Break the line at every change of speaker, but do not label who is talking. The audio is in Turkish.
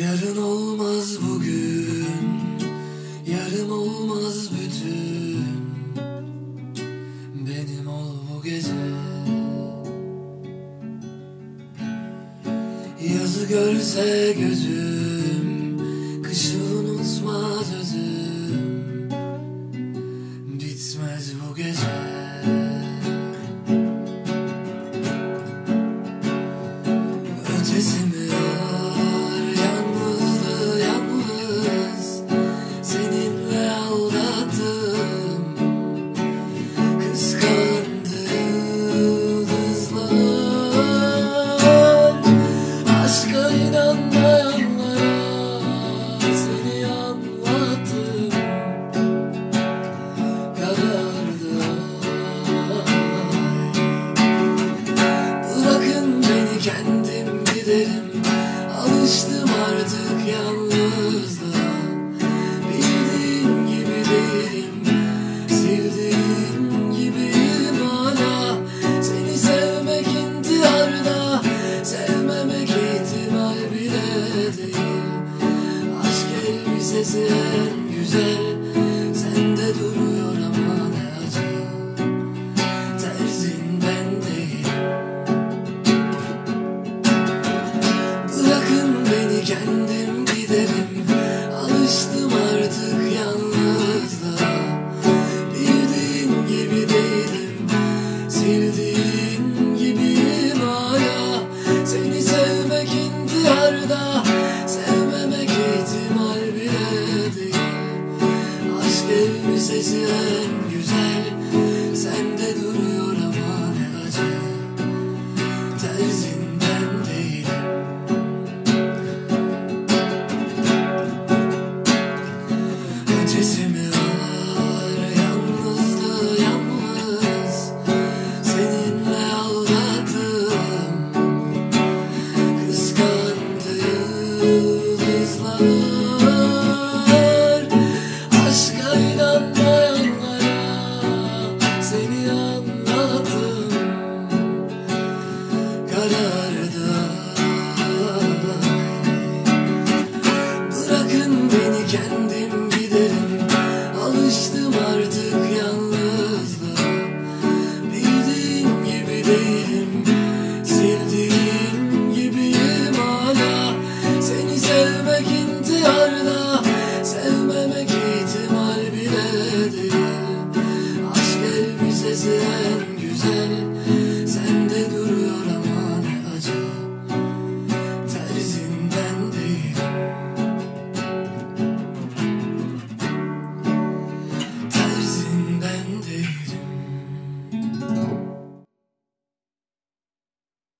Yarın olmaz bugün. Yarın olmaz bütün. Benim ol bu gece. Yazı görse gözüm Kışı Alıştım artık yalnızlığa. Bildiğin gibi değilim Sevdiğin gibiyim hala. Seni sevmek intiharda Sevmemek ihtimal bile değil. Aşk elbisesi en güzel Sende duruyor kendim giderim. Alıştım artık yalnızlığa. Bildiğin gibi değilim. Sevdiğin gibiyim hala. Seni sevmek intiharda. Sevmemek ihtimal bile değil. Aşk elbisesi en artık yalnızlığa. Bildiğin gibi değilim gibiyim hala. Seni sevmek intiharda Sevmemek ihtimal bile değil. Aşk elbisesi güzel Days.